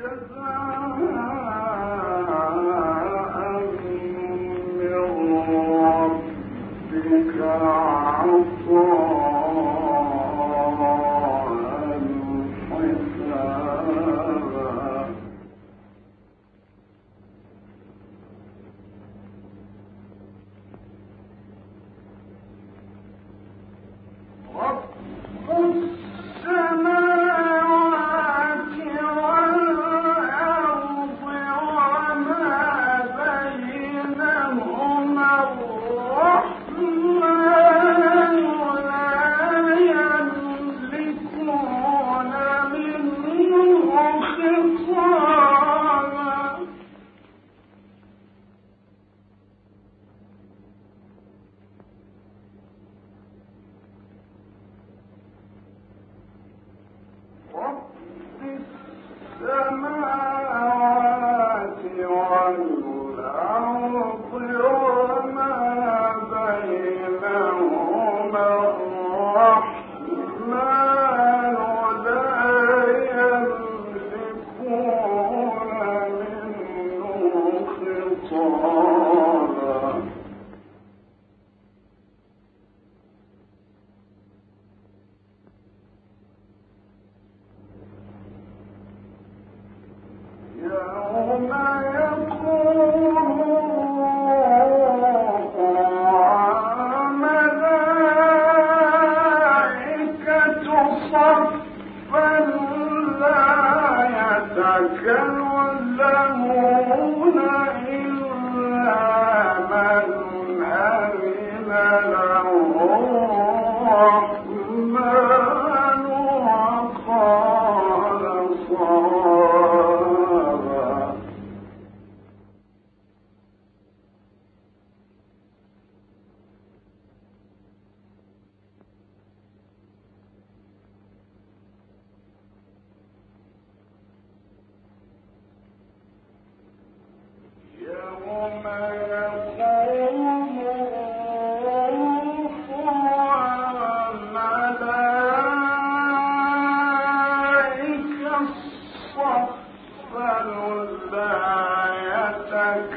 ربك.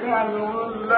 كالولد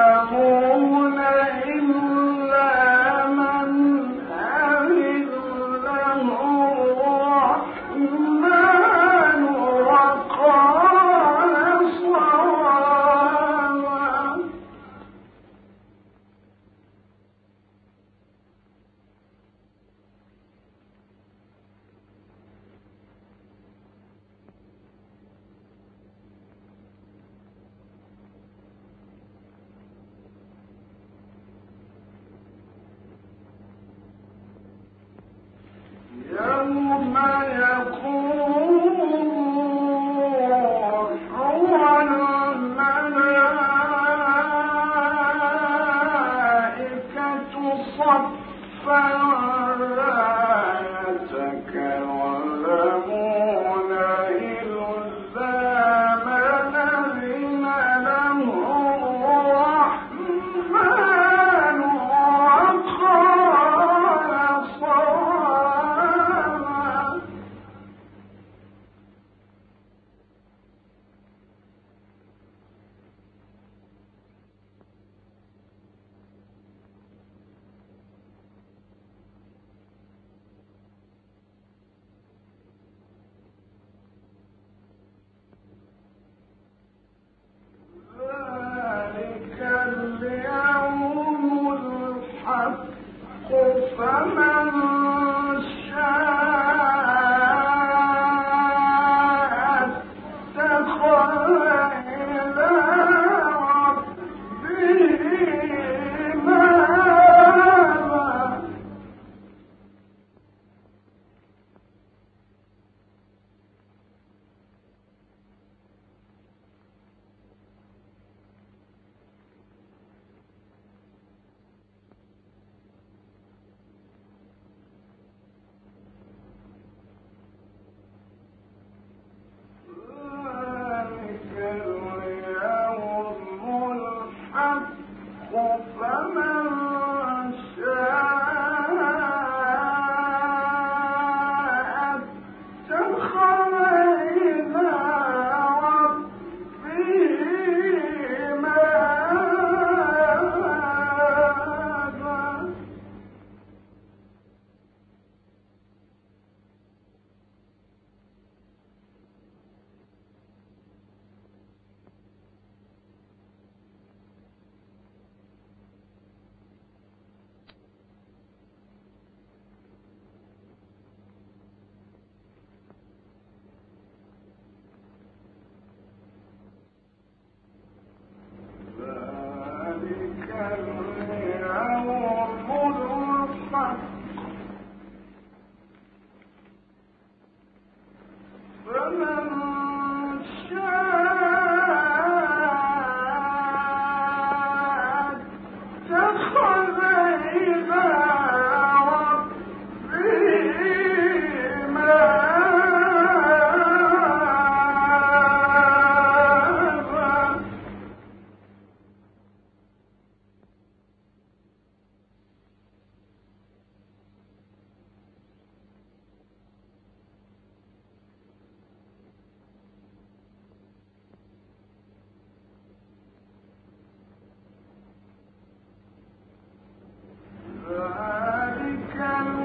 come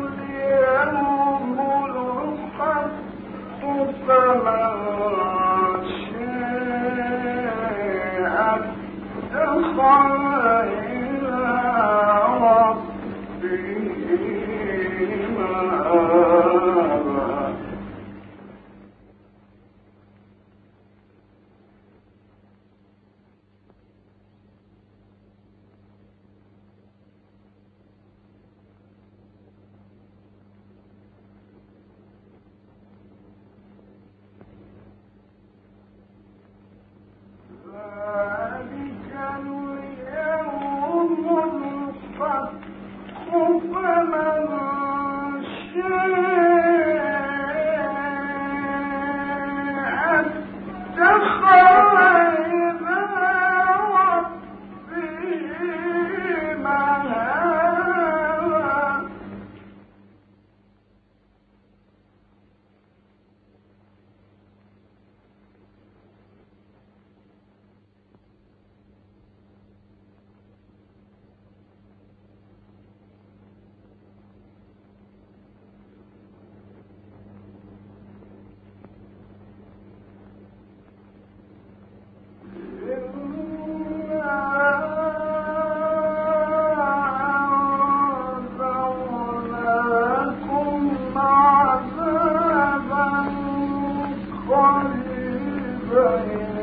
Abraham